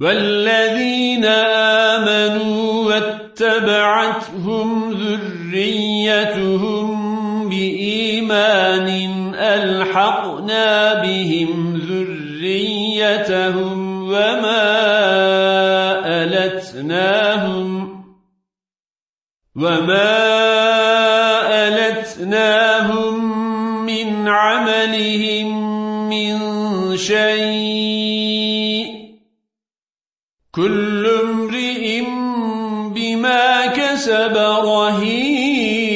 والذين آمنوا واتبعتهم ذريتهم بإيمان ألحقنا بهم ذريتهم وما ألتناهم وما ألتناهم من عملهم من شيء كل امرئ بما كسب رهين.